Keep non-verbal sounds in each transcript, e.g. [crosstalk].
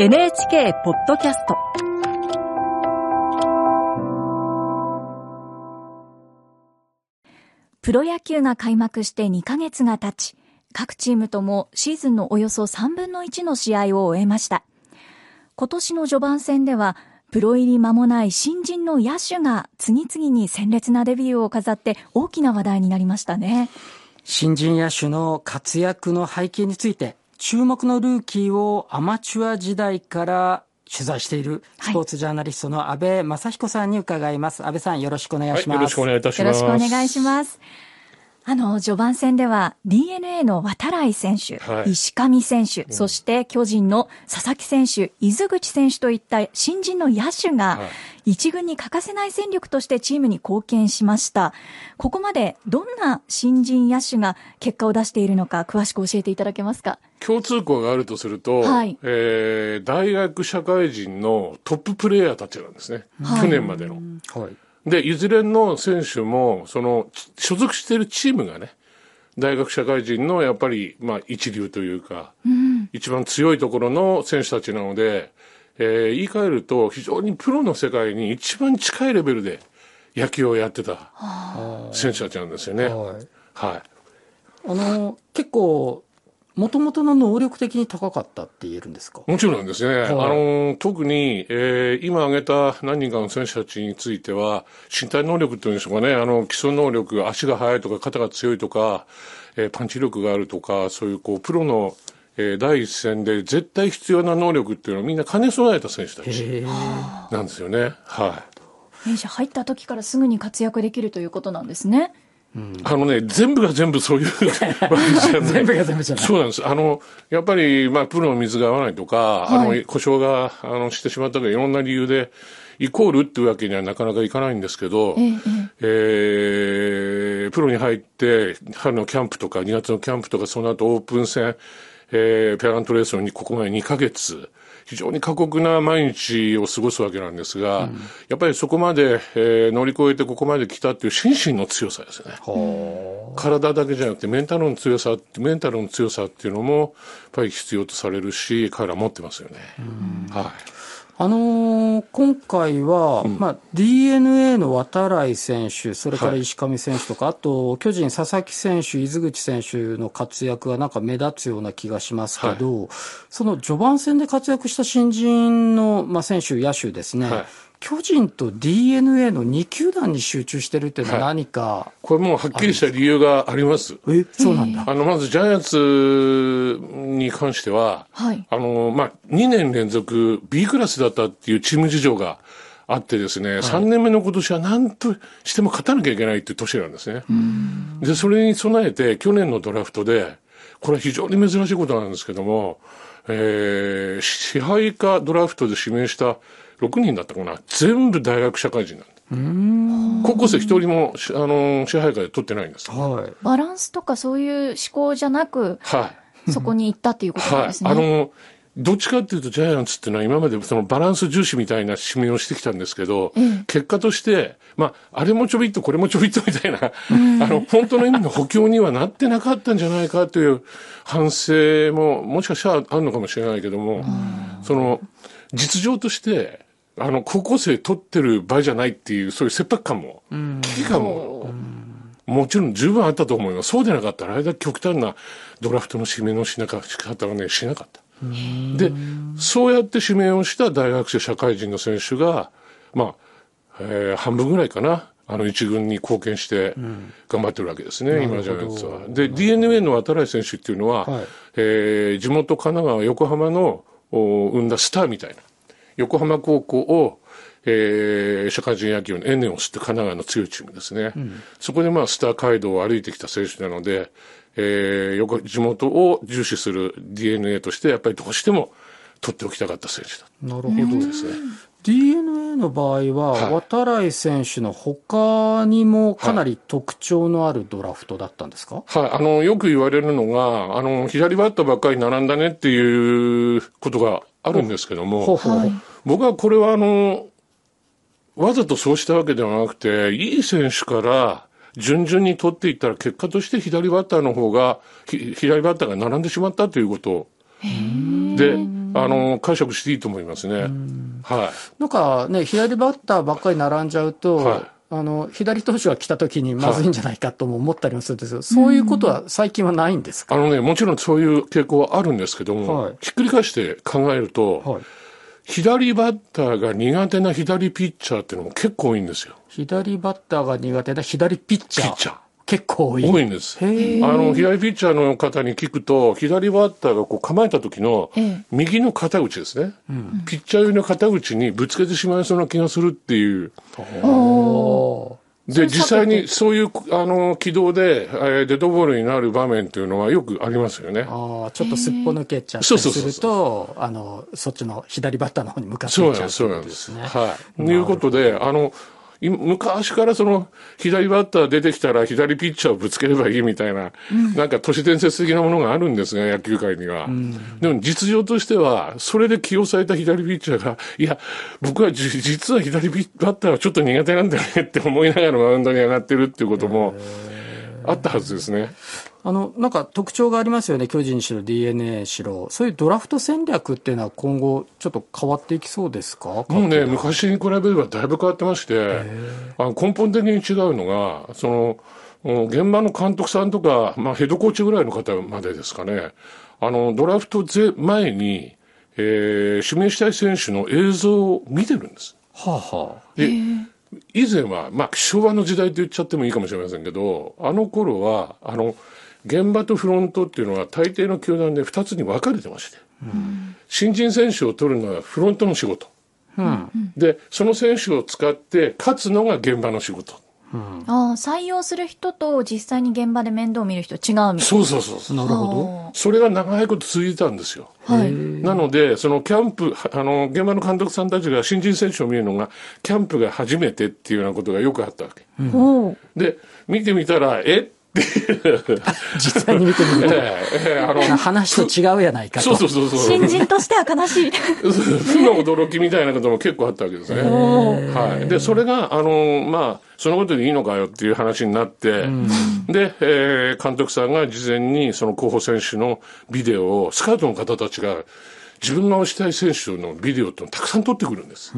NHK ポッドキャストプロ野球が開幕して2ヶ月が経ち、各チームともシーズンのおよそ3分の1の試合を終えました。今年の序盤戦では、プロ入り間もない新人の野手が次々に鮮烈なデビューを飾って大きな話題になりましたね。新人野手の活躍の背景について、注目のルーキーをアマチュア時代から取材しているスポーツジャーナリストの安倍正彦さんに伺います。はい、安倍さんよろしくお願いします、はい、よろしくお願いいたします。よろしくお願いします。あの、序盤戦では DNA の渡来選手、はい、石上選手、そして巨人の佐々木選手、伊豆口選手といった新人の野手が、一軍に欠かせない戦力としてチームに貢献しました。ここまでどんな新人野手が結果を出しているのか、詳しく教えていただけますか？共通項があるとすると、はい、えー、大学社会人のトッププレーヤーたちなんですね。はい、去年までの。はいで、いずれの選手も、その、所属しているチームがね、大学社会人のやっぱり、まあ、一流というか、うん、一番強いところの選手たちなので、えー、言い換えると、非常にプロの世界に一番近いレベルで野球をやってた選手たちなんですよね。はい。はい、あの、結構、もともとの能力的に高かったって言えるんですか？もちろんですね。はい、あの、特に、えー、今挙げた何人かの選手たちについては、身体能力っていうんでしょうかね、あの、基礎能力、足が速いとか、肩が強いとか、えー、パンチ力があるとか、そういう、こう、プロの、えー、第一線で絶対必要な能力っていうのをみんな兼ね備えた選手たちなんですよね。はい。弊社入った時からすぐに活躍できるということなんですね。あのね、全部が全部そういう [laughs] わけじゃない。全部が全部じゃない。そうなんです。あの、やっぱり、まあ、プロの水が合わないとか、はい、あの、故障が、あの、してしまったとか、いろんな理由で、イコールっていうわけにはなかなかいかないんですけど、えええー、プロに入って、春のキャンプとか、2月のキャンプとか、その後オープン戦、えー、ペアラントレースのここまで2ヶ月、非常に過酷な毎日を過ごすわけなんですが、うん、やっぱりそこまで、えー、乗り越えてここまで来たっていう心身の強さですね。体だけじゃなくてメンタルの強さ、メンタルの強さっていうのも、やっぱり必要とされるし、彼ら持ってますよね。はい。あのー、今回は、うん、まあ、DNA の渡来選手、それから石上選手とか、はい、あと、巨人佐々木選手、伊豆口選手の活躍がなんか目立つような気がしますけど、はい、その序盤戦で活躍した新人の、まあ、選手、野手ですね、はい巨人と d n a の2球団に集中してるっていうのは何か、はい、これもうはっきりした理由があります。え、そうなんだ。あの、まずジャイアンツに関しては、はい、あの、まあ、2年連続 B クラスだったっていうチーム事情があってですね、はい、3年目の今年は何としても勝たなきゃいけないっていう年なんですね。で、それに備えて去年のドラフトで、これは非常に珍しいことなんですけども、えー、支配下ドラフトで指名した6人だったかな。全部大学社会人なんだ。高校生一人も、あの、支配下で取ってないんです。はい。バランスとかそういう思考じゃなく、はい。そこに行ったっていうことなんですね。はい。あの、どっちかっていうとジャイアンツっていうのは今までそのバランス重視みたいな指名をしてきたんですけど、うん、結果として、まあ、あれもちょびっとこれもちょびっとみたいな、うん、あの、本当の意味の補強にはなってなかったんじゃないかという反省も、もしかしたらあるのかもしれないけども、うん、その、実情として、あの、高校生取ってる場合じゃないっていう、そういう切迫感も、危機感も、もちろん十分あったと思います。そうでなかったら、あれだけ極端なドラフトの指名のしなか仕方はね、しなかった。で、そうやって指名をした大学生社会人の選手が、まあ、えー、半分ぐらいかな。あの一軍に貢献して頑張ってるわけですね、うん、今ジャイアンツは。で、DNA の渡来選手っていうのは、はい、えー、地元神奈川、横浜の生んだスターみたいな。横浜高校を、えー、社会人野球のエネオスって神奈川の強いチームですね。うん、そこでまあスター街道を歩いてきた選手なので、えー、横地元を重視する DNA としてやっぱりどうしても取っておきたかった選手だ。なるほど。ですね。DNA の場合は、はい、渡来選手の他にもかなり特徴のあるドラフトだったんですか、はい、はい、あの、よく言われるのが、あの、左バッターばっかり並んだねっていうことがあるんですけども、はい、僕はこれはあの、わざとそうしたわけではなくて、いい選手から順々に取っていったら結果として左バッターの方が、左バッターが並んでしまったということ。で、あの、解釈していいと思いますね。はい。なんかね、左バッターばっかり並んじゃうと、はい。あの、左投手が来た時にまずいんじゃないかとも思ったりもするんですけど、はい、そういうことは最近はないんですか？あのね、もちろんそういう傾向はあるんですけども、はい、ひっくり返して考えると、はい、左バッターが苦手な左ピッチャーっていうのも結構多いんですよ。左バッターが苦手な左ピッチャー。ピッチャー。結構多い。多いんです。あの、左ピッチャーの方に聞くと、左バッターがこう構えた時の、右の肩口ですね、うん、ピッチャー用の肩口にぶつけてしまいそうな気がするっていう。で、実際にそういう、あの、軌道で、えー、デッドボールになる場面っていうのはよくありますよね。ああ、ちょっとすっぽ抜けちゃったりすると、あの、そっちの左バッターの方に向かっていっちゃう、そうなんです。そうなんです。はい。ということで、あの、昔からその、左バッター出てきたら左ピッチャーをぶつければいいみたいな、うん、なんか都市伝説的なものがあるんですが、野球界には。うん、でも実情としては、それで起用された左ピッチャーが、いや、僕は実は左バッターはちょっと苦手なんだよねって思いながらマウンドに上がってるっていうこともあったはずですね。あの、なんか特徴がありますよね、巨人にしろ DNA しろ。そういうドラフト戦略っていうのは今後ちょっと変わっていきそうですか？もうね、昔に比べればだいぶ変わってまして、あの根本的に違うのが、その、現場の監督さんとか、まあ、ヘッドコーチぐらいの方までですかね、あの、ドラフト前に、えー、指名したい選手の映像を見てるんです。はあはあ、で以前は、まあ、昭和の時代と言っちゃってもいいかもしれませんけど、あの頃は、あの、現場とフロントっていうのは大抵の球団で2つに分かれてまして、うん、新人選手を取るのはフロントの仕事、うん、でその選手を使って勝つのが現場の仕事。うん、ああ採用する人と実際に現場で面倒を見る人違うみたいな。そうそうそうなるほど。それが長いこと続いたんですよ、はい、なのでそのキャンプあの現場の監督さんたちが新人選手を見るのがキャンプが初めてっていうようなことがよくあったわけ、うん、で見てみたらえ？[laughs] 実際に見てみると、えー、あの話と違うやないかと。そうそうそう新人としては悲しい。負の驚きみたいなことも結構あったわけですね。はい。で、それが、あの、まあ、そのことでいいのかよっていう話になって、うん、で、えー、監督さんが事前にその候補選手のビデオを、スカウトの方たちが、自分が推したい選手のビデオってたくさん撮ってくるんです。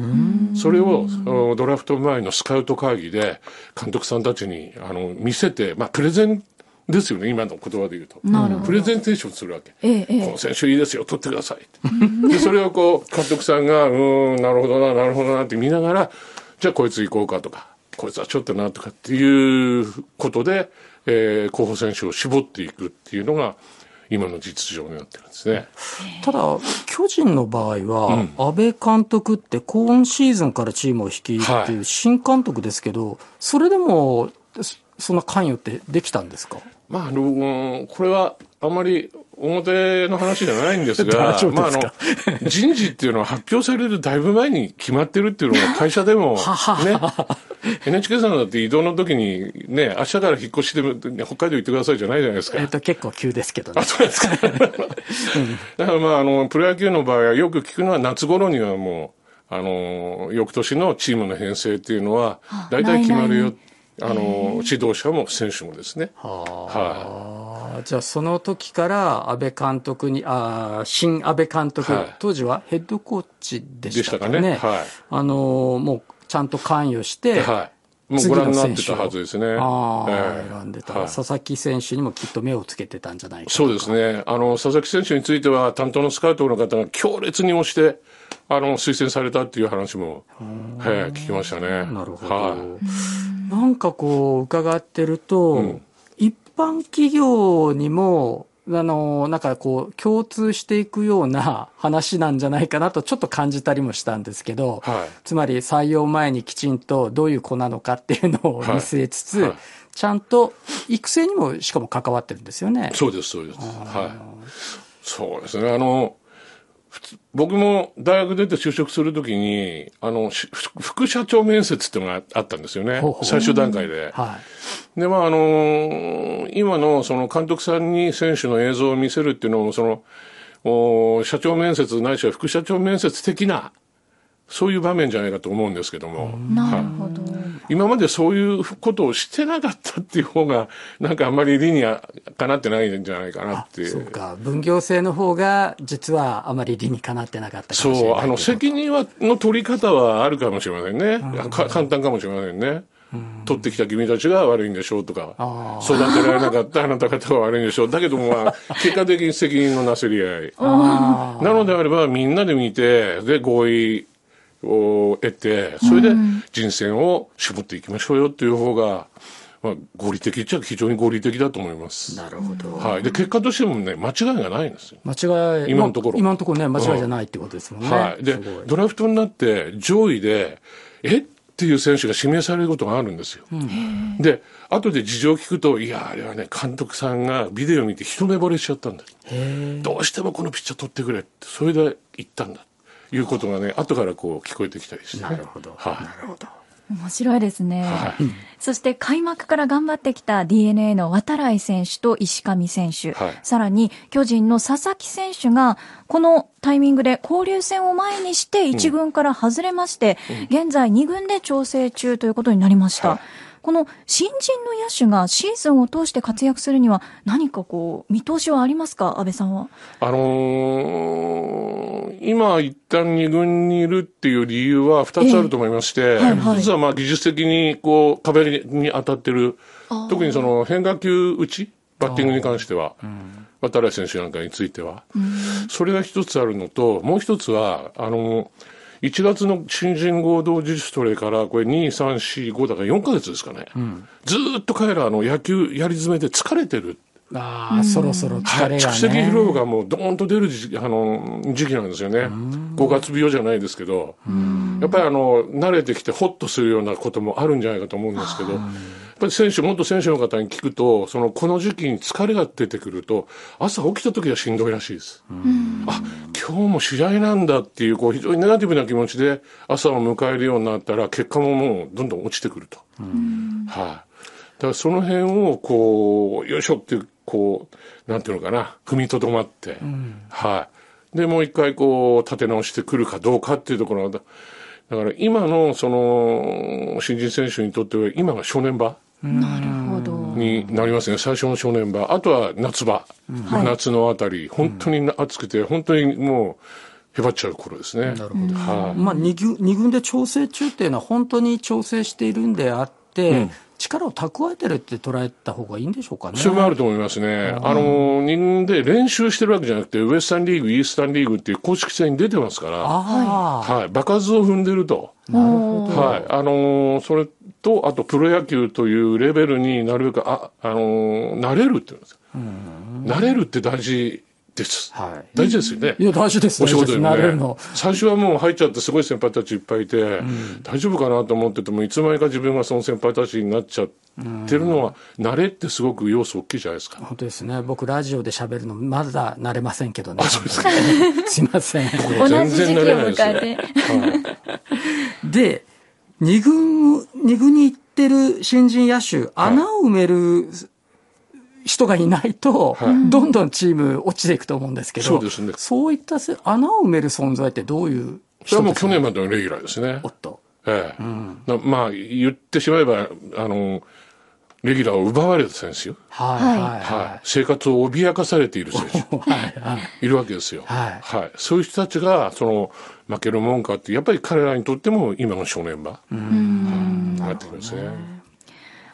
それをドラフト前のスカウト会議で監督さんたちにあの見せて、まあ、プレゼンですよね、今の言葉で言うと。プレゼンテーションするわけ。ええ、この選手いいですよ、取ってください。で、それをこう、監督さんが、うん、なるほどな、なるほどなって見ながら、じゃあこいつ行こうかとか、こいつはちょっとなとかっていうことで、えー、候補選手を絞っていくっていうのが、今の実情になってるんですね。ただ、巨人の場合は、うん、安倍監督って今シーズンからチームを率いっていう新監督ですけど、はい、それでも、そんな関与ってできたんですか？まあ、あの、これはあんまり表の話じゃないんですが、[laughs] まあ、あの、人事っていうのは発表されるだいぶ前に決まってるっていうのが [laughs] 会社でも、ね、NHK さんだって移動の時にね、明日から引っ越しで北海道行ってくださいじゃないじゃないですか。えっ、と、結構急ですけどね。あ、そうですか。[laughs] だからまあ、あの、プロ野球の場合はよく聞くのは夏頃にはもう、あの、翌年のチームの編成っていうのは、大体決まるよ。あの、指導者も選手もですね。はあ、じゃあその時から安倍監督に、あ新安倍監督、はい、当時はヘッドコーチでしたかね。かね。はい、あの、もうちゃんと関与して、はい、もうご覧になってたはずですね。ああ、えー、選んでた、はい、佐々木選手にもきっと目を。つけてたんじゃないかそうですね。あの、佐々木選手については担当のスカウトの方が強烈に押して、あの、推薦されたっていう話も、はい、聞きましたね。なるほど。はいなんかこう伺ってると、うん、一般企業にもあの、なんかこう、共通していくような話なんじゃないかなとちょっと感じたりもしたんですけど、はい、つまり採用前にきちんとどういう子なのかっていうのを見据えつつ、はいはい、ちゃんと育成にもしかも関わってるんですよね。そうです、そうです。はい。そうですね。あの、僕も大学出て就職するときに、あの、副社長面接っていうのがあったんですよね。ほうほう最終段階で。はい。で、まあ、あのー、今のその監督さんに選手の映像を見せるっていうのも、その、お社長面接ないしは副社長面接的な、そういう場面じゃないかと思うんですけども。なるほど。今までそういうことをしてなかったっていう方が、なんかあんまり理にかなってないんじゃないかなってそうか。分業制の方が、実はあまり理にかなってなかったかもしれない。そう、あの、責任は、の取り方はあるかもしれませんね。簡単かもしれませんね。取ってきた君たちが悪いんでしょうとか、育てられなかったあなた方が悪いんでしょう。だけども、まあ、[laughs] 結果的に責任のなせり合い。なのであれば、みんなで見て、で、合意を得て、それで人選を絞っていきましょうよっていう方が、まあ、合理的っちゃ非常に合理的だと思います。なるほど。はい。で、結果としてもね、間違いがないんですよ。間違い、今のところ。今のところね、間違いじゃないってことですもんね。はい。で、ドラフトになって上位で、え？っていう選手が指名されることがあるんですよ。うん、で、後で事情を聞くと、いや、あれはね、監督さんがビデオ見て一目惚れしちゃったんだ。どうしてもこのピッチャー取ってくれって、それで言ったんだ。いうことがね、後からこう聞こえてきたりして、ね、なるほど。はい、なるほど。面白いですね、はい、そして開幕から頑張ってきた d n a の渡来選手と石上選手、はい、さらに巨人の佐々木選手がこのタイミングで交流戦を前にして1軍から外れまして、うん、現在2軍で調整中ということになりました。はいこの新人の野手がシーズンを通して活躍するには、何かこう、見通しはありますか、安倍さんは。あのー、今、一旦2軍にいるっていう理由は2つあると思いまして、えーはいはい、実はまあ技術的にこう、壁に当たってる、特にその変化球打ち、バッティングに関しては。渡来選手なんかについては、それが一つあるのと、もう一つは、あのー、1月の新人合同自主トレから、これ2、3、4、5だから4ヶ月ですかね。うん、ずっと彼らの野球やり詰めで疲れてる。ああ、そろそろ疲れが、ね、蓄積疲労がもうドーンと出る時あの時期なんですよね。5月病じゃないですけど、やっぱりあの、慣れてきてホッとするようなこともあるんじゃないかと思うんですけど、ぱり選手、元選手の方に聞くと、その、この時期に疲れが出てくると、朝起きた時はしんどいらしいです。あ、今日も試合なんだっていう、こう、非常にネガティブな気持ちで朝を迎えるようになったら、結果ももうどんどん落ちてくると。はい、あ、だからその辺を、こう、よいしょっていう、こう、なんていうのかな、踏みとどまって、はい、あ、で、もう一回こう、立て直してくるかどうかっていうところだから今のその新人選手にとっては今が正念場なるほど。になりますね。最初の正念場。あとは夏場。真夏のあたり。本当に暑くて、本当にもう、へばっちゃう頃ですね。なるほど。はい。まあ、二軍、二軍で調整中っていうのは本当に調整しているんであっ力を蓄えてるって捉えた方がいいんでしょうかね。それもあると思いますね。あの、二軍で練習してるわけじゃなくて、ウエスタンリーグ、イースタンリーグっていう公式戦に出てますから、はい。場数を踏んでると。なるほど。はい。あのー、それと、あとプロ野球というレベルになるべく、あ、あのー、慣れるって言うんですよ。慣れるって大事です。はい。大事ですよね。いや、大事です。お仕事でもね。最初はもう入っちゃってすごい先輩たちいっぱいいて、うん、大丈夫かなと思ってても、いつの間にか自分がその先輩たちになっちゃってるのは、慣れってすごく要素大きいじゃないですか。本当ですね。僕、ラジオで喋るの、まだ慣れませんけどね。あ、そうですか。[laughs] すいません。全然慣れないですね。で、二軍、二軍に行ってる新人野手、穴を埋める人がいないと、どんどんチーム落ちていくと思うんですけど、そうですね。そういった穴を埋める存在ってどういうそれはもう去年までのレギュラーですね。おっと。ええ。うん、まあ、言ってしまえば、あの、レギュラーを奪われた選手。はい。はい。生活を脅かされている選手。[laughs] はい。はい。いるわけですよ。はい。はい。そういう人たちが、その、負けるもんかって、やっぱり彼らにとっても今の正念場。うん。なってきますね。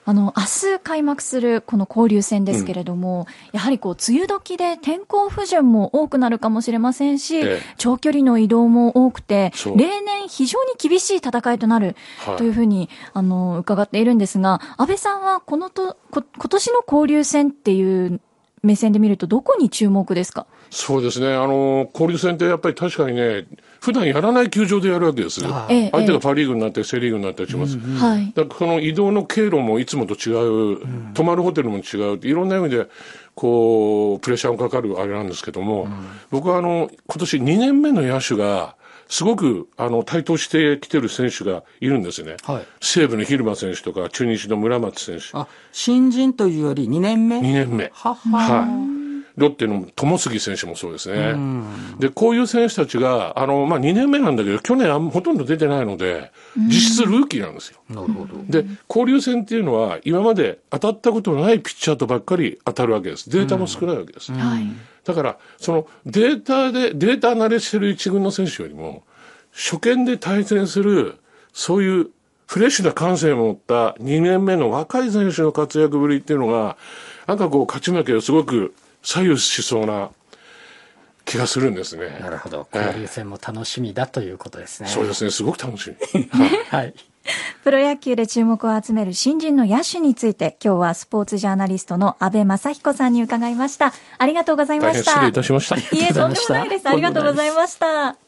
あの、明日開幕するこの交流戦ですけれども、うん、やはりこう、梅雨時で天候不順も多くなるかもしれませんし、ええ、長距離の移動も多くて、例年非常に厳しい戦いとなるというふうに、はい、あの、伺っているんですが、安倍さんはこのと、こ今年の交流戦っていう目線で見るとどこに注目ですか？そうですね。あの、交流戦ってやっぱり確かにね、普段やらない球場でやるわけです。相手がパ・リーグになったり、セ・リーグになったりします。はい、だからこの移動の経路もいつもと違う、泊まるホテルも違う、いろんな意味で、こう、プレッシャーがかかるあれなんですけども、僕はあの、今年2年目の野手が、すごく、あの、台頭してきてる選手がいるんですね。はい。西武の蛭間選手とか、中日の村松選手。あ、新人というより2年目 ?2 年目。はは。はい。ロッテの友杉選手もそうですね。で、こういう選手たちが、あの、まあ、2年目なんだけど、去年あほとんど出てないので、実質ルーキーなんですよ。なるほど。で、交流戦っていうのは、今まで当たったことのないピッチャーとばっかり当たるわけです。データも少ないわけです。はい。だから、そのデータで、データ慣れしてる一軍の選手よりも、初見で対戦する、そういうフレッシュな感性を持った2年目の若い選手の活躍ぶりっていうのが、なんかこう、勝ち負けをすごく左右しそうな気がするんですね。なるほど。交流戦も楽しみだということですね。そうですね。すごく楽しみ。[laughs] はい。プロ野球で注目を集める新人の野手について、今日はスポーツジャーナリストの安倍正彦さんに伺いました。ありがとうございました。失礼いたしました。いえ、とんでもないです。ありがとうございました。